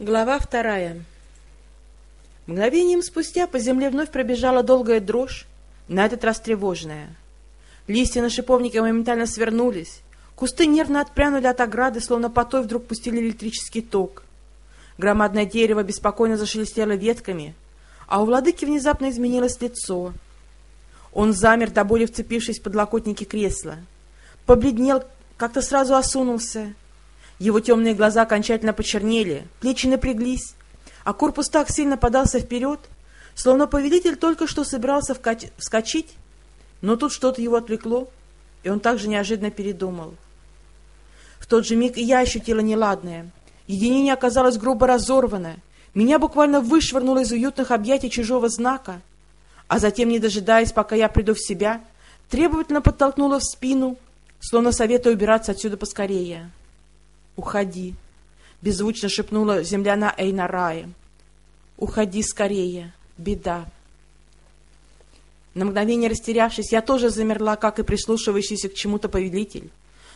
Глава вторая. Мгновением спустя по земле вновь пробежала долгая дрожь, на этот раз тревожная. Листья на шиповнике моментально свернулись, кусты нервно отпрянули от ограды, словно по той вдруг пустили электрический ток. Громадное дерево беспокойно зашелестело ветками, а у владыки внезапно изменилось лицо. Он замер, до боли вцепившись в подлокотники кресла. Побледнел, как-то сразу осунулся — его темные глаза окончательно почернели, плечи напряглись, а корпус так сильно подался вперед, словно повелитель только что собирался вскочить, но тут что-то его отвлекло, и он также неожиданно передумал. В тот же миг и я ощутила неладное. Единение оказалось грубо разорвано, меня буквально вышвырнуло из уютных объятий чужого знака, а затем, не дожидаясь, пока я приду в себя, требовательно подтолкнула в спину, словно советуя убираться отсюда поскорее. «Уходи!» — беззвучно шепнула земляна Эйнарае. «Уходи скорее! Беда!» На мгновение растерявшись, я тоже замерла, как и прислушивающийся к чему-то повелитель,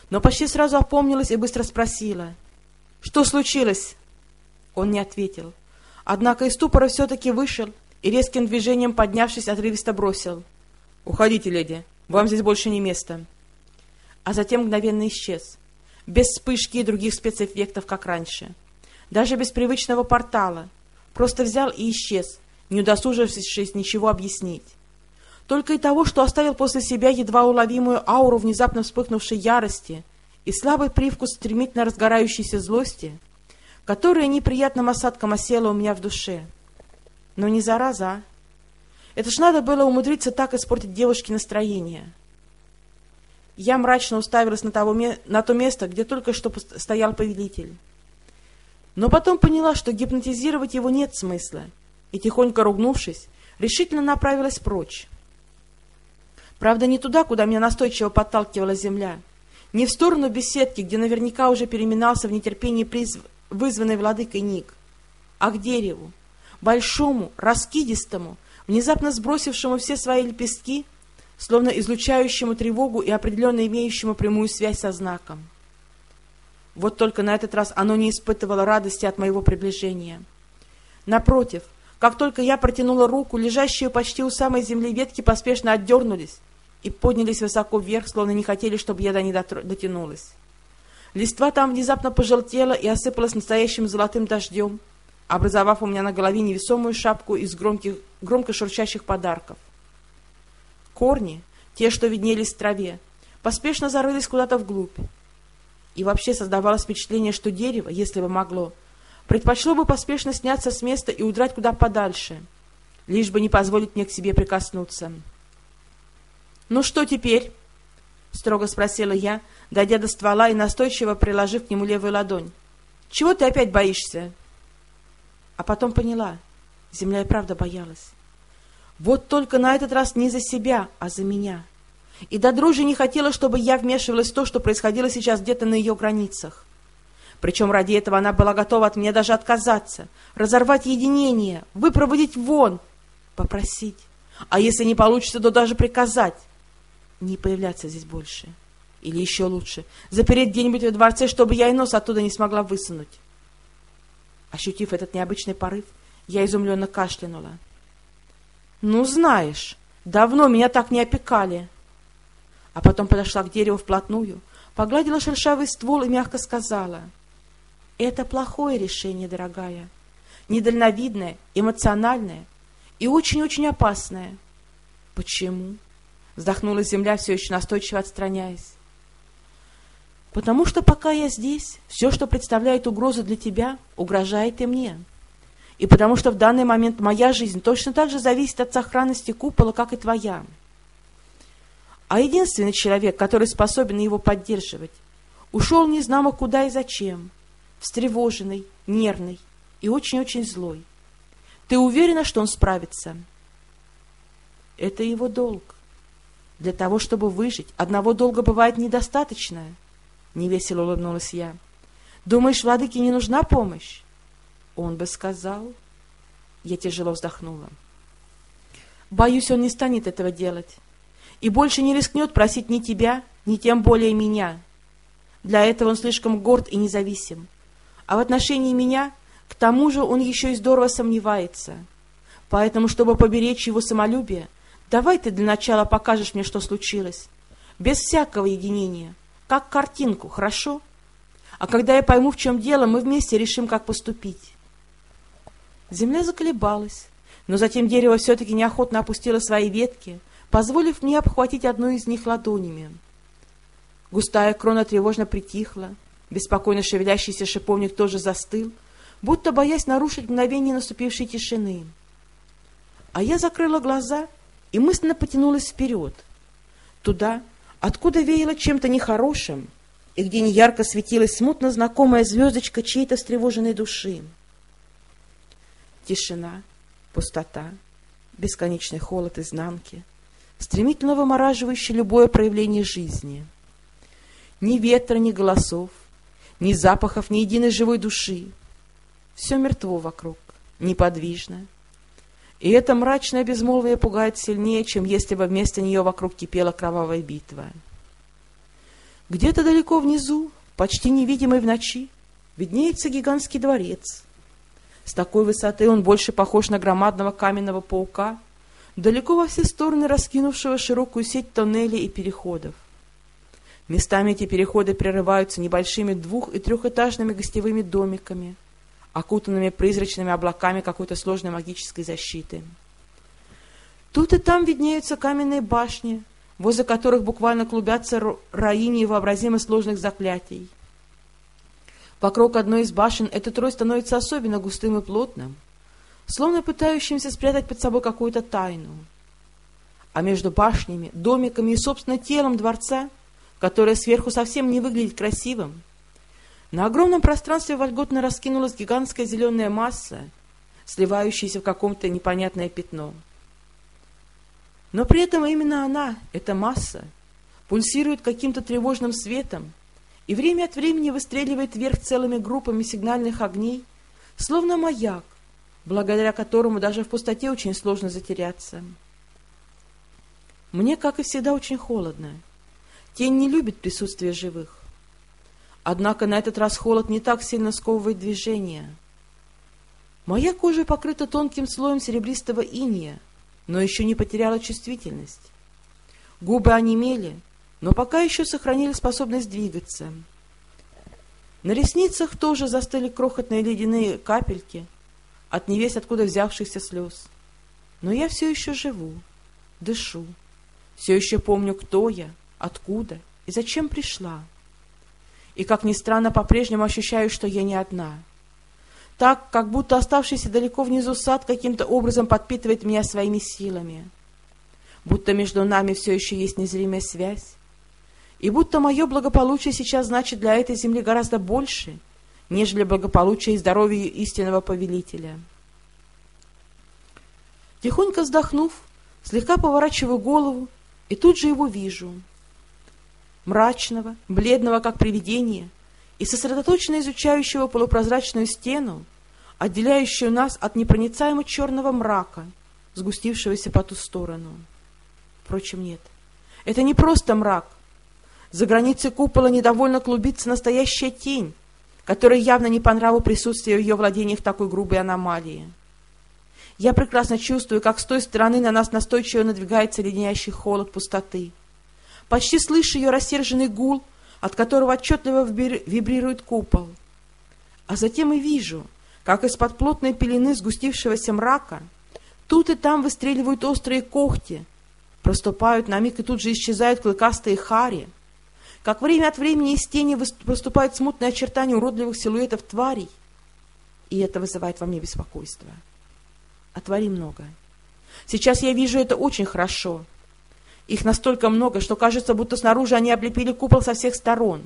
но почти сразу опомнилась и быстро спросила. «Что случилось?» Он не ответил. Однако из ступора все-таки вышел и резким движением, поднявшись, отрывисто бросил. «Уходите, леди, вам здесь больше не место». А затем мгновенно исчез без вспышки и других спецэффектов, как раньше. Даже без привычного портала. Просто взял и исчез, не удосужившись ничего объяснить. Только и того, что оставил после себя едва уловимую ауру внезапно вспыхнувшей ярости и слабый привкус стремительно разгорающейся злости, которая неприятным осадком осела у меня в душе. Но не зараза, а? Это ж надо было умудриться так испортить девушке настроение. Я мрачно уставилась на, того, на то место, где только что стоял повелитель. Но потом поняла, что гипнотизировать его нет смысла, и, тихонько ругнувшись, решительно направилась прочь. Правда, не туда, куда меня настойчиво подталкивала земля, не в сторону беседки, где наверняка уже переминался в нетерпении приз... вызванный владыкой Ник, а к дереву, большому, раскидистому, внезапно сбросившему все свои лепестки словно излучающему тревогу и определенно имеющему прямую связь со знаком. Вот только на этот раз оно не испытывало радости от моего приближения. Напротив, как только я протянула руку, лежащие почти у самой земли ветки поспешно отдернулись и поднялись высоко вверх, словно не хотели, чтобы я до них дотянулась. Листва там внезапно пожелтела и осыпалась настоящим золотым дождем, образовав у меня на голове невесомую шапку из громких, громко шурчащих подарков. Корни, те, что виднелись в траве, поспешно зарылись куда-то вглубь. И вообще создавалось впечатление, что дерево, если бы могло, предпочло бы поспешно сняться с места и удрать куда подальше, лишь бы не позволить мне к себе прикоснуться. «Ну что теперь?» — строго спросила я, дойдя до ствола и настойчиво приложив к нему левую ладонь. «Чего ты опять боишься?» А потом поняла, земля и правда боялась. Вот только на этот раз не за себя, а за меня. И до дрожи не хотела, чтобы я вмешивалась в то, что происходило сейчас где-то на ее границах. Причем ради этого она была готова от меня даже отказаться, разорвать единение, выпроводить вон, попросить. А если не получится, то даже приказать не появляться здесь больше. Или еще лучше, запереть где-нибудь во дворце, чтобы я и нос оттуда не смогла высунуть. Ощутив этот необычный порыв, я изумленно кашлянула. «Ну, знаешь, давно меня так не опекали». А потом подошла к дереву вплотную, погладила шершавый ствол и мягко сказала. «Это плохое решение, дорогая, недальновидное, эмоциональное и очень-очень опасное». «Почему?» — вздохнула земля, все еще настойчиво отстраняясь. «Потому что пока я здесь, все, что представляет угрозу для тебя, угрожает и мне» и потому что в данный момент моя жизнь точно так же зависит от сохранности купола, как и твоя. А единственный человек, который способен его поддерживать, ушел незнамо куда и зачем, встревоженный, нервный и очень-очень злой. Ты уверена, что он справится? Это его долг. Для того, чтобы выжить, одного долга бывает недостаточно. Невесело улыбнулась я. Думаешь, владыке не нужна помощь? Он бы сказал. Я тяжело вздохнула. Боюсь, он не станет этого делать. И больше не рискнет просить ни тебя, ни тем более меня. Для этого он слишком горд и независим. А в отношении меня К тому же он еще и здорово сомневается. Поэтому, чтобы поберечь его самолюбие, давай ты для начала покажешь мне, что случилось. Без всякого единения. Как картинку, хорошо? А когда я пойму, в чем дело, мы вместе решим, как поступить. Земля заколебалась, но затем дерево все-таки неохотно опустило свои ветки, позволив мне обхватить одну из них ладонями. Густая крона тревожно притихла, беспокойно шевелящийся шиповник тоже застыл, будто боясь нарушить мгновение наступившей тишины. А я закрыла глаза и мысленно потянулась вперед, туда, откуда веяло чем-то нехорошим, и где неярко светилась смутно знакомая звездочка чьей-то встревоженной души. Тишина, пустота, бесконечный холод изнанки, стремительно вымораживающий любое проявление жизни — ни ветра, ни голосов, ни запахов, ни единой живой души. Все мертво вокруг, неподвижно. И это мрачное безмолвие пугает сильнее, чем если бы вместо нее вокруг кипела кровавая битва. Где-то далеко внизу, почти невидимый в ночи, виднеется гигантский дворец. С такой высоты он больше похож на громадного каменного паука, далеко во все стороны раскинувшего широкую сеть тоннелей и переходов. Местами эти переходы прерываются небольшими двух- и трехэтажными гостевыми домиками, окутанными призрачными облаками какой-то сложной магической защиты. Тут и там виднеются каменные башни, возле которых буквально клубятся раи невообразимо сложных заклятий. Вокруг одной из башен этот рой становится особенно густым и плотным, словно пытающимся спрятать под собой какую-то тайну. А между башнями, домиками и, собственно, телом дворца — которое сверху совсем не выглядит красивым. На огромном пространстве вольготно раскинулась гигантская зеленая масса, сливающаяся в каком-то непонятное пятно. Но при этом именно она, эта масса, пульсирует каким-то тревожным светом и время от времени выстреливает вверх целыми группами сигнальных огней, словно маяк, благодаря которому даже в пустоте очень сложно затеряться. Мне, как и всегда, очень холодно. Тень не любит присутствие живых. Однако на этот раз холод не так сильно сковывает движение. Моя кожа покрыта тонким слоем серебристого иния, но еще не потеряла чувствительность. Губы онемели, но пока еще сохранили способность двигаться. На ресницах тоже застыли крохотные ледяные капельки от невесть откуда взявшихся слез. Но я все еще живу, дышу, все еще помню, кто я — откуда и зачем пришла. И, как ни странно, по-прежнему ощущаю, что я не одна. Так, как будто оставшийся далеко внизу сад каким-то образом подпитывает меня своими силами. Будто между нами все еще есть незримая связь. И будто мое благополучие сейчас значит для этой земли гораздо больше, нежели благополучие и здоровье истинного повелителя. Тихонько вздохнув, слегка поворачиваю голову и тут же его вижу — мрачного, бледного как привидение, и сосредоточенно изучающего полупрозрачную стену, отделяющую нас от непроницаемо черного мрака, сгустившегося по ту сторону. Впрочем, нет. Это не просто мрак. За границей купола недовольно клубится настоящая тень, которая явно не по нраву присутствия в ее владениях такой грубой аномалии. Я прекрасно чувствую, как с той стороны на нас настойчиво надвигается леденящий холод пустоты — почти слышу ее рассерженный гул, от которого отчетливо вибрирует купол. А затем и вижу, как из-под плотной пелены сгустившегося мрака тут и там выстреливают острые когти, проступают на миг и тут же исчезают клыкастые хари, как время от времени из тени выступают смутные очертания уродливых силуэтов тварей, и это вызывает во мне беспокойство. А тварей много. Сейчас я вижу это очень хорошо, их настолько много, что кажется, будто снаружи они облепили купол со всех сторон.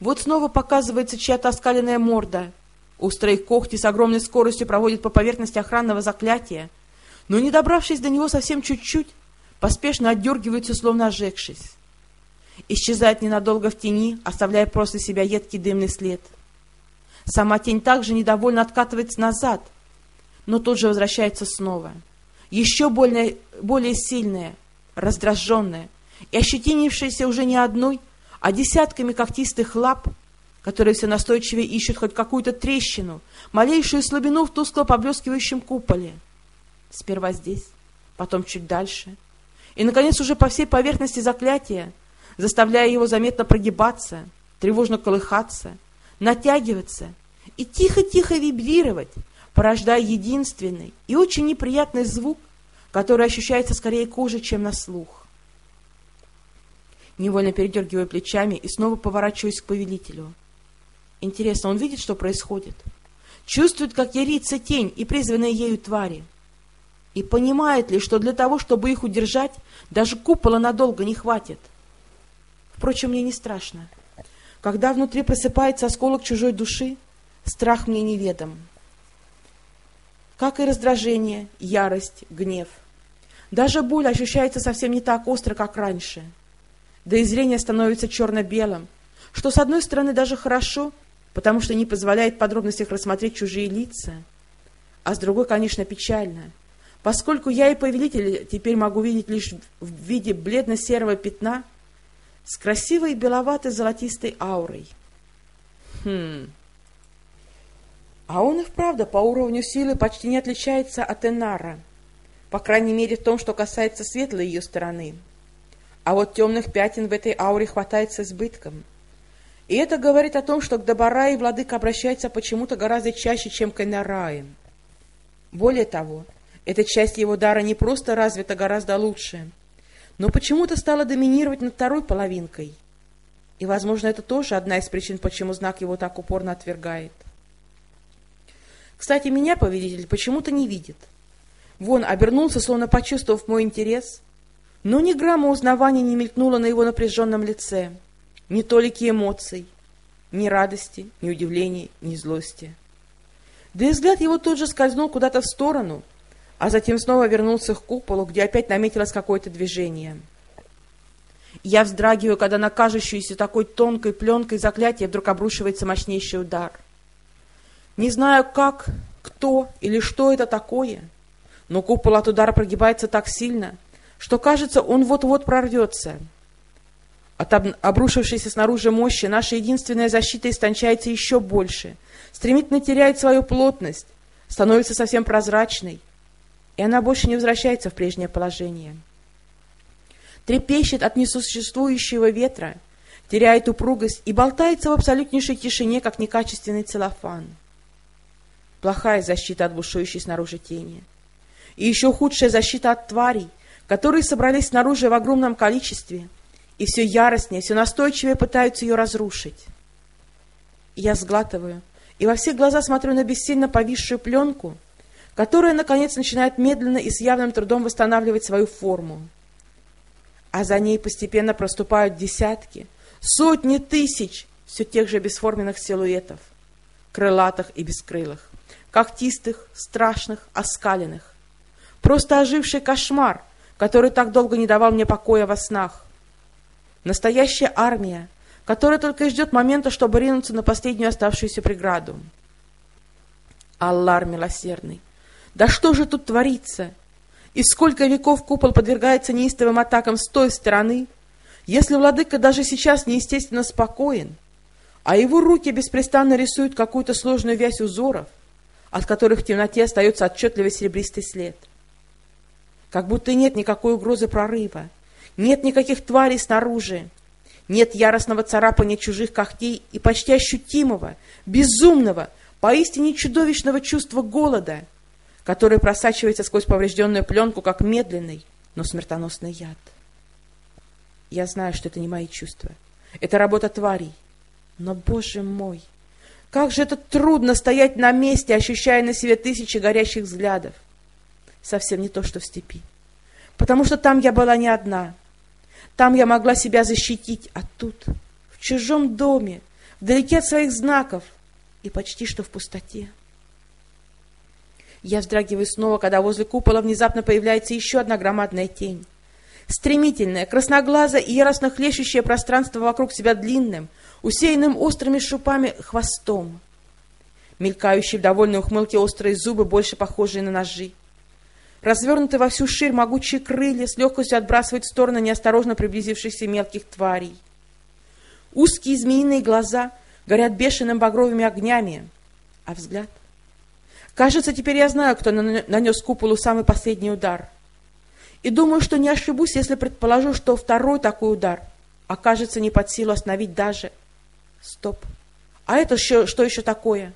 Вот снова показывается чья-то оскаленная морда. Острые когти с огромной скоростью проводят по поверхности охранного заклятия, но, не добравшись до него совсем чуть-чуть, поспешно отдергиваются, словно ожегшись. Исчезает ненадолго в тени, оставляя после себя едкий дымный след. Сама тень также недовольно откатывается назад, но тут же возвращается снова — еще более, более сильная, раздраженная и ощетинившаяся уже не одной, а десятками когтистых лап, которые все настойчивее ищут хоть какую-то трещину, малейшую слабину в тускло поблескивающем куполе. Сперва здесь, потом чуть дальше, и, наконец, уже по всей поверхности заклятия, заставляя его заметно прогибаться, тревожно колыхаться, натягиваться и тихо-тихо вибрировать, порождая единственный и очень неприятный звук, который ощущается скорее кожей, чем на слух. Невольно передергиваю плечами и снова поворачиваюсь к повелителю. Интересно, он видит, что происходит? Чувствует, как ярится тень и призванные ею твари? И понимает ли, что для того, чтобы их удержать, даже купола надолго не хватит? Впрочем, мне не страшно. Когда внутри просыпается осколок чужой души, страх мне неведом. Как и раздражение, ярость, гнев. Даже боль ощущается совсем не так остро, как раньше. Да и зрение становится черно-белым, что, с одной стороны, даже хорошо, потому что не позволяет в подробностях рассмотреть чужие лица, а с другой, конечно, печально, поскольку я и повелитель теперь могу видеть лишь в виде бледно-серого пятна — с красивой беловатой золотистой аурой. Хм. А он и вправду по уровню силы почти не отличается от Энара, по крайней мере в том, что касается светлой ее стороны. А вот темных пятен в этой ауре хватает с избытком. И это говорит о том, что к Добараи владыка обращается почему-то гораздо чаще, чем к Энарае. Более того, эта часть его дара не просто развита гораздо лучше — но почему-то стала доминировать над второй половинкой. И, возможно, это тоже одна из причин, почему знак его так упорно отвергает. Кстати, меня повелитель почему-то не видит. Вон, обернулся, словно почувствовав мой интерес, но ни грамма узнавания не мелькнуло на его напряженном лице, ни толики эмоций, ни радости, ни удивления, ни злости. Да и взгляд его тут же скользнул куда-то в сторону — а затем снова вернулся к куполу, где опять наметилось какое-то движение. Я вздрагиваю, когда на кажущуюся такой тонкой пленкой заклятие вдруг обрушивается мощнейший удар. Не знаю, как, кто или что это такое, но купол от удара прогибается так сильно, что, кажется, он вот-вот прорвется. От обрушившейся снаружи мощи наша единственная защита истончается еще больше, стремительно теряет свою плотность, становится совсем прозрачной, и она больше не возвращается в прежнее положение. Трепещет от несуществующего ветра, теряет упругость и болтается в абсолютнейшей тишине, как некачественный целлофан. Плохая защита от бушующей снаружи тени. И еще худшая защита от тварей, которые собрались снаружи в огромном количестве и все яростнее, все настойчивее пытаются ее разрушить. я сглатываю и во все глаза смотрю на бессильно повисшую пленку, которая, наконец, начинает медленно и с явным трудом восстанавливать свою форму. А за ней постепенно проступают десятки, сотни тысяч все тех же бесформенных силуэтов, крылатых и бескрылых, когтистых, страшных, оскаленных. Просто оживший кошмар, который так долго не давал мне покоя во снах. Настоящая армия, которая только ждет момента, чтобы ринуться на последнюю оставшуюся преграду. Аллар милосердный, да что же тут творится? И сколько веков купол подвергается неистовым атакам с той стороны, если владыка даже сейчас неестественно спокоен, а его руки беспрестанно рисуют какую-то сложную вязь узоров, от которых в темноте остается отчетливый серебристый след. Как будто нет никакой угрозы прорыва, нет никаких тварей снаружи, нет яростного царапания чужих когтей и почти ощутимого, безумного, поистине чудовищного чувства голода — который просачивается сквозь поврежденную пленку, как медленный, но смертоносный яд. Я знаю, что это не мои чувства. Это работа тварей. Но, боже мой, как же это трудно стоять на месте, ощущая на себе тысячи горящих взглядов. Совсем не то, что в степи. Потому что там я была не одна. Там я могла себя защитить, а тут, в чужом доме, вдалеке от своих знаков и почти что в пустоте. Я вздрагиваю снова, когда возле купола внезапно появляется еще одна громадная тень. Стремительная, красноглазая и яростно хлещущее пространство вокруг себя длинным, усеянным острыми шупами хвостом. Мелькающие в довольной ухмылке острые зубы, больше похожие на ножи. Развернутые во всю ширь могучие крылья с легкостью отбрасывают в сторону неосторожно приблизившихся мелких тварей. Узкие змеиные глаза, горят бешеным багровыми огнями. А взгляд? Кажется, теперь я знаю, кто нанес куполу самый последний удар. И думаю, что не ошибусь, если предположу, что второй такой удар окажется не под силу остановить даже... Стоп. А это что, что еще такое?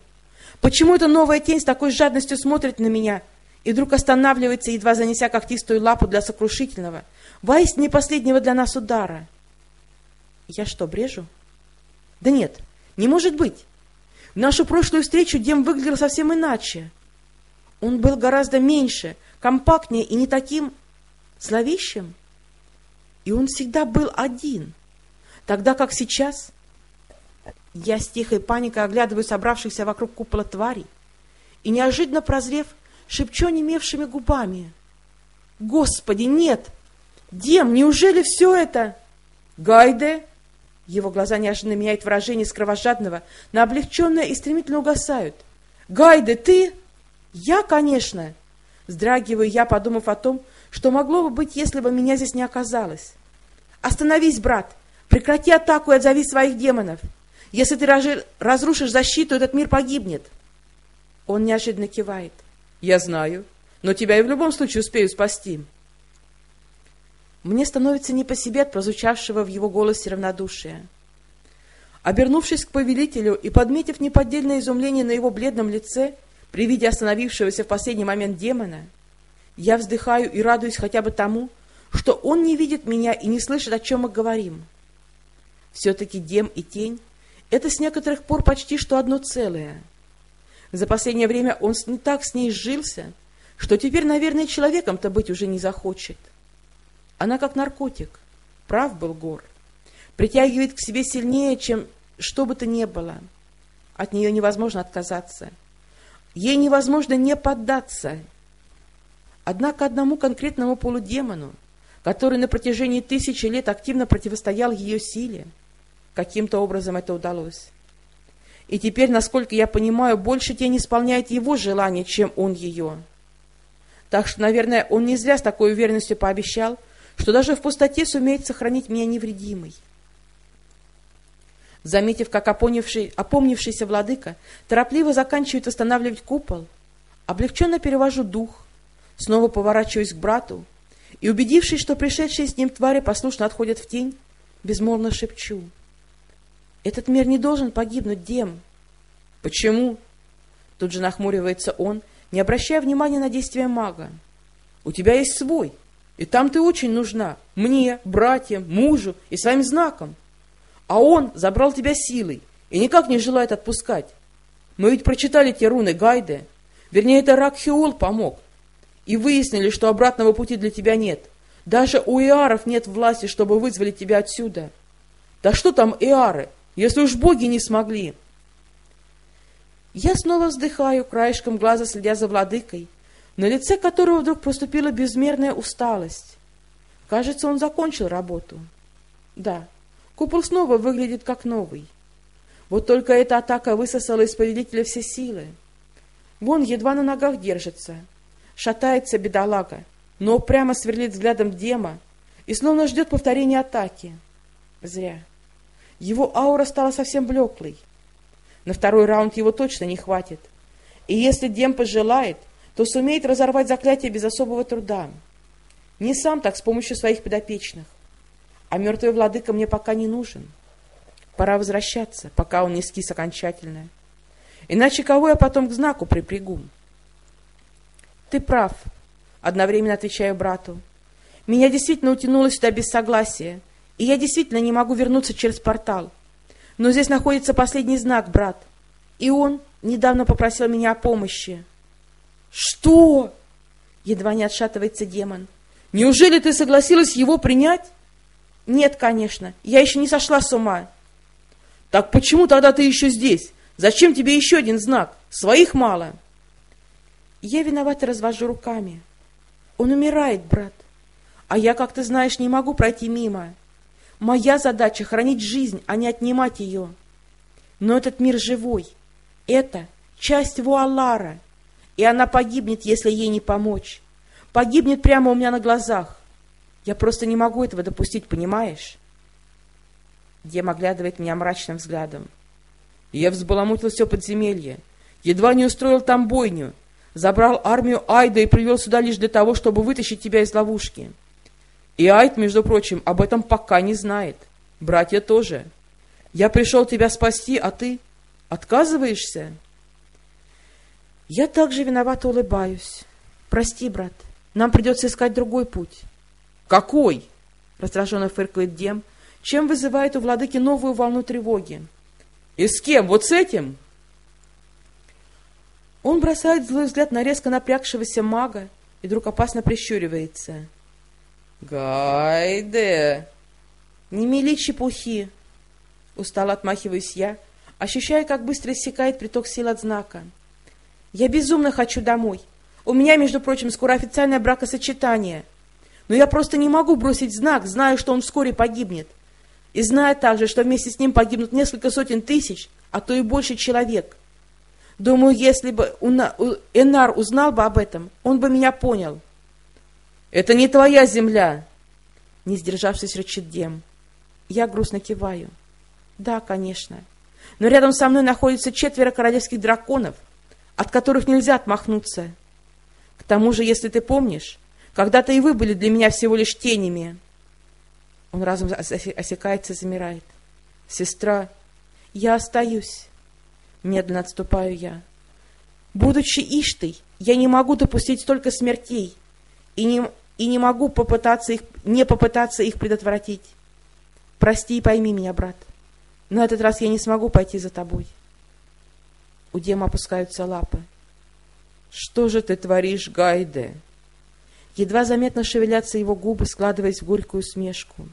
Почему эта новая тень с такой жадностью смотрит на меня и вдруг останавливается, едва занеся когтистую лапу для сокрушительного, воистине последнего для нас удара? Я что, брежу? Да нет, не может быть. Нашу прошлую встречу Дем выглядел совсем иначе. Он был гораздо меньше, компактнее и не таким зловещим. И он всегда был один, тогда как сейчас я с тихой паникой оглядываю собравшихся вокруг купола тварей и, неожиданно прозрев, шепчу немевшими губами. «Господи, нет! Дем, неужели все это...» «Гайде!» Его глаза неожиданно меняют выражение с кровожадного на облегченное и стремительно угасают. «Гайде, ты?» «Я, конечно!» Вздрагиваю я, подумав о том, что могло бы быть, если бы меня здесь не оказалось. «Остановись, брат! Прекрати атаку и отзови своих демонов! Если ты разрушишь защиту, этот мир погибнет!» Он неожиданно кивает. «Я знаю, но тебя и в любом случае успею спасти!» Мне становится не по себе от прозвучавшего в его голосе равнодушия. Обернувшись к повелителю и подметив неподдельное изумление на его бледном лице при виде остановившегося в последний момент демона, я вздыхаю и радуюсь хотя бы тому, что он не видит меня и не слышит, о чем мы говорим. Все-таки дем и тень — это с некоторых пор почти что одно целое. За последнее время он не так с ней сжился, что теперь, наверное, человеком-то быть уже не захочет. Она как наркотик. Прав был Гор. Притягивает к себе сильнее, чем что бы то ни было. От нее невозможно отказаться. Ей невозможно не поддаться. Однако одному конкретному полудемону, который на протяжении тысячи лет активно противостоял ее силе, каким-то образом это удалось. И теперь, насколько я понимаю, больше тень исполняет его желание, чем он ее. Так что, наверное, он не зря с такой уверенностью пообещал, что даже в пустоте сумеет сохранить меня невредимой. Заметив, как опомнивший, опомнившийся владыка торопливо заканчивает восстанавливать купол, облегченно перевожу дух, снова поворачиваюсь к брату и, убедившись, что пришедшие с ним твари послушно отходят в тень, безмолвно шепчу. «Этот мир не должен погибнуть, Дем!» «Почему?» Тут же нахмуривается он, не обращая внимания на действия мага. «У тебя есть свой, и там ты очень нужна. Мне, братьям, мужу и своим знаком. А он забрал тебя силой и никак не желает отпускать. Мы ведь прочитали те руны Гайде. Вернее, это Ракхиол помог. И выяснили, что обратного пути для тебя нет. Даже у Иаров нет власти, чтобы вызволить тебя отсюда. Да что там Иары, если уж боги не смогли? Я снова вздыхаю, краешком глаза следя за владыкой, на лице которого вдруг проступила безмерная усталость. Кажется, он закончил работу. Да, купол снова выглядит как новый. Вот только эта атака высосала из повелителя все силы. Вон едва на ногах держится. Шатается бедолага, но прямо сверлит взглядом Дема и словно ждет повторения атаки. Зря. Его аура стала совсем блеклой. На второй раунд его точно не хватит. И если Дем пожелает, то сумеет разорвать заклятие без особого труда. Не сам так, с помощью своих подопечных. А мертвый владыка мне пока не нужен. Пора возвращаться, пока он не скис окончательно. Иначе кого я потом к знаку припрягу? Ты прав, одновременно отвечаю брату. Меня действительно утянуло сюда без согласия, и я действительно не могу вернуться через портал. Но здесь находится последний знак, брат, и он недавно попросил меня о помощи. «Что?» — едва не отшатывается демон. «Неужели ты согласилась его принять?» «Нет, конечно. Я еще не сошла с ума». «Так почему тогда ты еще здесь? Зачем тебе еще один знак? Своих мало». Я виновато развожу руками. Он умирает, брат. А я, как ты знаешь, не могу пройти мимо. Моя задача — хранить жизнь, а не отнимать ее. Но этот мир живой. Это часть Вуалара — и она погибнет, если ей не помочь. Погибнет прямо у меня на глазах. Я просто не могу этого допустить, понимаешь? Дем оглядывает меня мрачным взглядом. Я взбаламутил все подземелье, едва не устроил там бойню, забрал армию Айда и привел сюда лишь для того, чтобы вытащить тебя из ловушки. И Айд, между прочим, об этом пока не знает. Братья тоже. Я пришел тебя спасти, а ты отказываешься?» Я также виновато улыбаюсь. «Прости, брат, нам придется искать другой путь». «Какой?» — раздраженно фыркает Дем, чем вызывает у владыки новую волну тревоги. «И с кем? Вот с этим?» Он бросает злой взгляд на резко напрягшегося мага и вдруг опасно прищуривается. «Гайде!» «Не мели чепухи!» Устало отмахиваюсь я, ощущая, как быстро иссякает приток сил от знака. «Я безумно хочу домой. У меня, между прочим, скоро официальное бракосочетание. Но я просто не могу бросить знак, зная, что он вскоре погибнет. И зная также, что вместе с ним погибнут несколько сотен тысяч, а то и больше человек. Думаю, если бы Энар узнал бы об этом, он бы меня понял». «Это не твоя земля!» Не сдержавшись, рычит Дем. Я грустно киваю. Да, конечно. Но рядом со мной находится четверо королевских драконов, от которых нельзя отмахнуться. К тому же, если ты помнишь, когда-то и вы были для меня всего лишь тенями. Он разом осекается и замирает. Сестра, я остаюсь. Медленно отступаю я. Будучи Иштой, я не могу допустить столько смертей и не, и не могу попытаться их, не попытаться их предотвратить. Прости и пойми меня, брат. На этот раз я не смогу пойти за тобой. У Дема опускаются лапы. Что же ты творишь, Гайде? Едва заметно шевелятся его губы, складываясь в горькую смешку.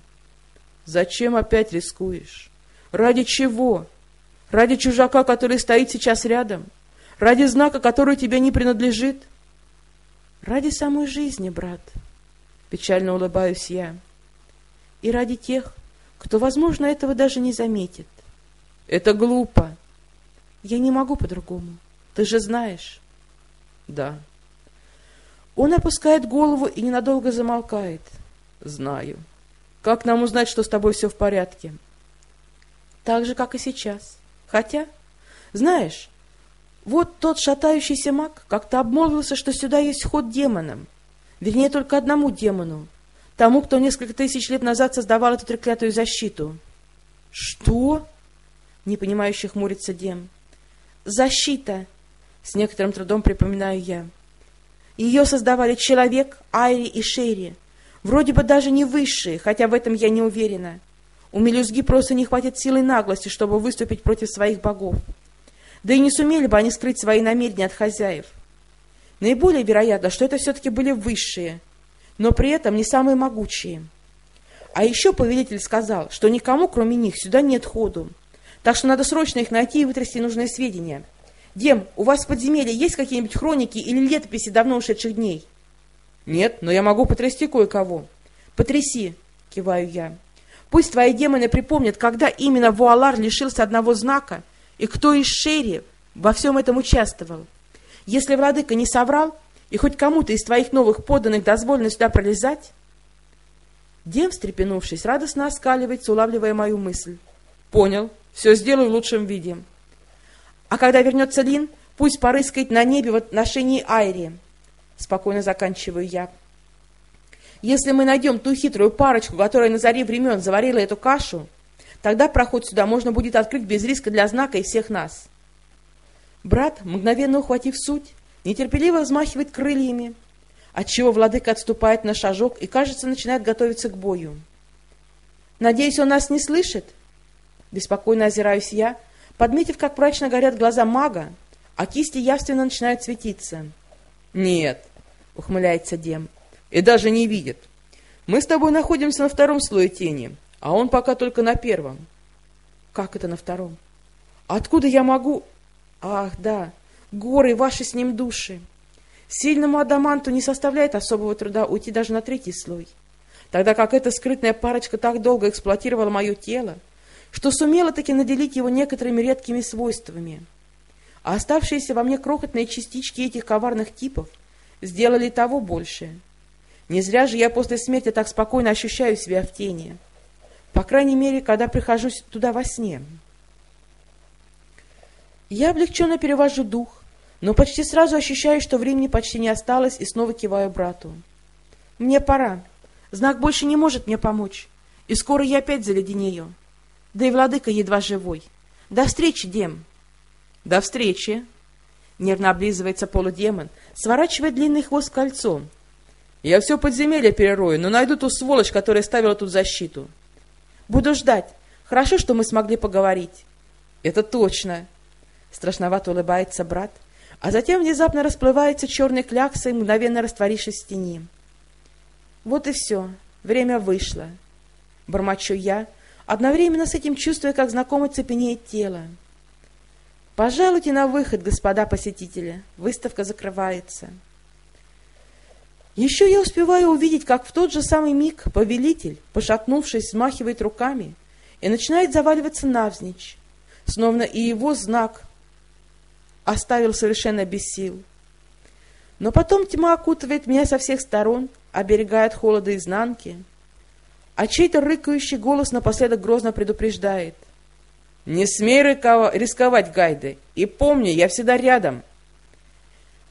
Зачем опять рискуешь? Ради чего? Ради чужака, который стоит сейчас рядом? Ради знака, который тебе не принадлежит? Ради самой жизни, брат. Печально улыбаюсь я. И ради тех, кто, возможно, этого даже не заметит. Это глупо. Я не могу по-другому. Ты же знаешь. Да. Он опускает голову и ненадолго замолкает. Знаю. Как нам узнать, что с тобой все в порядке? Так же, как и сейчас. Хотя, знаешь, вот тот шатающийся маг как-то обмолвился, что сюда есть ход демонам. Вернее, только одному демону, тому, кто несколько тысяч лет назад создавал эту треклятую защиту. — Что? — непонимающе хмурится Дем. — Защита! — с некоторым трудом припоминаю я. Ее создавали человек, Айри и Шерри. Вроде бы даже не высшие, хотя в этом я не уверена. У мелюзги просто не хватит силы и наглости, чтобы выступить против своих богов. Да и не сумели бы они скрыть свои намерения от хозяев. Наиболее вероятно, что это все-таки были высшие, но при этом не самые могучие. А еще повелитель сказал, что никому, кроме них, сюда нет ходу. Так что надо срочно их найти и вытрясти нужные сведения. Дем, у вас в подземелье есть какие-нибудь хроники или летописи давно ушедших дней? Нет, но я могу потрясти кое-кого. Потряси, киваю я. Пусть твои демоны припомнят, когда именно Вуалар лишился одного знака, и кто из Шерри во всем этом участвовал. Если владыка не соврал, и хоть кому-то из твоих новых подданных дозволено сюда пролезать? Дем, встрепенувшись, радостно оскаливается, улавливая мою мысль. Понял, все сделаю в лучшем виде. А когда вернется Лин, пусть порыскает на небе в отношении Айри. Спокойно заканчиваю я. Если мы найдем ту хитрую парочку, которая на заре времен заварила эту кашу, тогда проход сюда можно будет открыть без риска для знака и всех нас. Брат, мгновенно ухватив суть, нетерпеливо взмахивает крыльями, отчего владыка отступает на шажок и, кажется, начинает готовиться к бою. «Надеюсь, он нас не слышит?» Беспокойно озираюсь я, подметив, как мрачно горят глаза мага, а кисти явственно начинают светиться. «Нет», — ухмыляется Дем, — «и даже не видит. Мы с тобой находимся на втором слое тени, а он пока только на первом». «Как это на втором? Откуда я могу...» «Ах, да, горы, ваши с ним души. Сильному адаманту не составляет особого труда уйти даже на третий слой, тогда как эта скрытная парочка так долго эксплуатировала мое тело, что сумела таки наделить его некоторыми редкими свойствами. А оставшиеся во мне крохотные частички этих коварных типов сделали того больше. Не зря же я после смерти так спокойно ощущаю себя в тени. По крайней мере, когда прихожу туда во сне. Я облегченно перевожу дух, но почти сразу ощущаю, что времени почти не осталось, и снова киваю брату. Мне пора. Знак больше не может мне помочь, и скоро я опять заледенею. Да и владыка едва живой. До встречи, Дем. До встречи. Нервно облизывается полудемон, сворачивает длинный хвост кольцом. Я все подземелье перерою, но найду ту сволочь, которая ставила тут защиту. Буду ждать. Хорошо, что мы смогли поговорить. Это точно. Страшновато улыбается брат, а затем внезапно расплывается черной кляксой, мгновенно растворившись в тени. Вот и все. Время вышло. Бормочу я, одновременно с этим чувствуя, как знакомо цепенеет тело. Пожалуйте на выход, господа посетители. Выставка закрывается. Еще я успеваю увидеть, как в тот же самый миг повелитель, пошатнувшись, смахивает руками и начинает заваливаться навзничь, словно и его знак оставил совершенно без сил. Но потом тьма окутывает меня со всех сторон, оберегает холода изнанки, а чей-то рыкающий голос напоследок грозно предупреждает. «Не смей рисковать, Гайды, и помни, я всегда рядом!»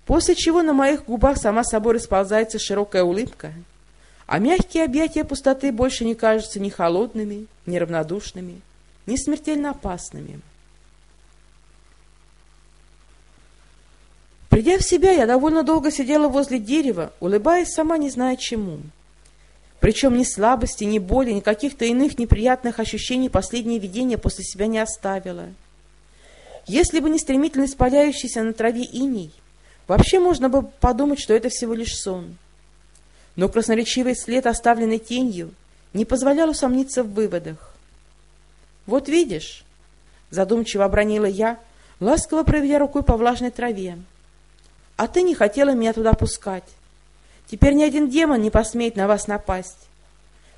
После чего на моих губах сама собой расползается широкая улыбка, а мягкие объятия пустоты больше не кажутся ни холодными, ни равнодушными, ни смертельно опасными. Придя в себя, я довольно долго сидела возле дерева, улыбаясь сама не зная чему. Причем ни слабости, ни боли, ни каких-то иных неприятных ощущений последнее видение после себя не оставило. Если бы не стремительно испаляющийся на траве иней, вообще можно бы подумать, что это всего лишь сон. Но красноречивый след, оставленный тенью, не позволял усомниться в выводах. «Вот видишь», — задумчиво обронила я, ласково проведя рукой по влажной траве, — «а ты не хотела меня туда пускать». Теперь ни один демон не посмеет на вас напасть.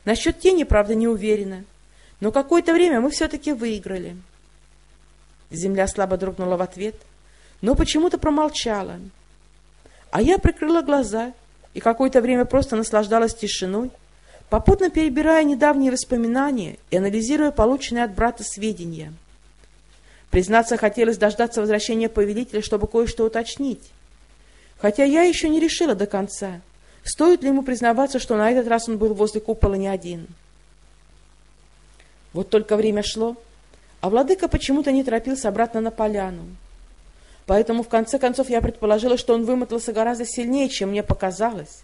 Насчет тени, правда, не уверена, но какое-то время мы все-таки выиграли. Земля слабо дрогнула в ответ, но почему-то промолчала. А я прикрыла глаза и какое-то время просто наслаждалась тишиной, попутно перебирая недавние воспоминания и анализируя полученные от брата сведения. Признаться, хотелось дождаться возвращения повелителя, чтобы кое-что уточнить. Хотя я еще не решила до конца, Стоит ли ему признаваться, что на этот раз он был возле купола не один? Вот только время шло, а владыка почему-то не торопился обратно на поляну. Поэтому, в конце концов, я предположила, что он вымотался гораздо сильнее, чем мне показалось,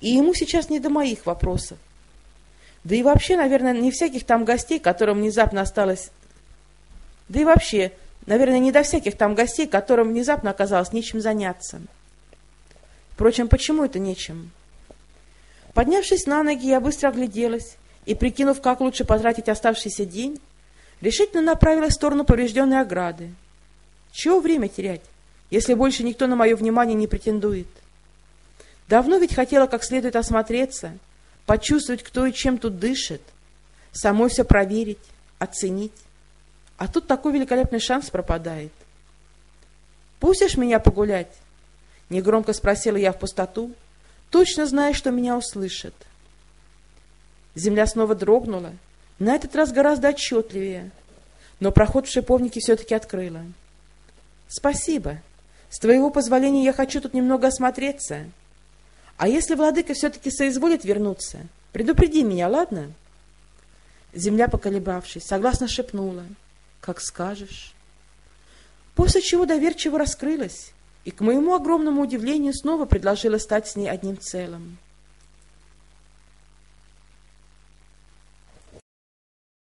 и ему сейчас не до моих вопросов. Да и вообще, наверное, не всяких там гостей, которым внезапно осталось... Да и вообще, наверное, не до всяких там гостей, которым внезапно оказалось нечем заняться. Впрочем, почему это нечем? Поднявшись на ноги, я быстро огляделась и, прикинув, как лучше потратить оставшийся день, решительно направилась в сторону поврежденной ограды. Чего время терять, если больше никто на мое внимание не претендует? Давно ведь хотела как следует осмотреться, почувствовать, кто и чем тут дышит, самой все проверить, оценить. А тут такой великолепный шанс пропадает. «Пустишь меня погулять?» — негромко спросила я в пустоту, — точно зная, что меня услышат. Земля снова дрогнула, на этот раз гораздо отчетливее, но проход в шиповнике все-таки открыла. — Спасибо. С твоего позволения я хочу тут немного осмотреться. А если владыка все-таки соизволит вернуться, предупреди меня, ладно? Земля, поколебавшись, согласно шепнула. — Как скажешь. После чего доверчиво раскрылась и, к моему огромному удивлению, снова предложила стать с ней одним целым.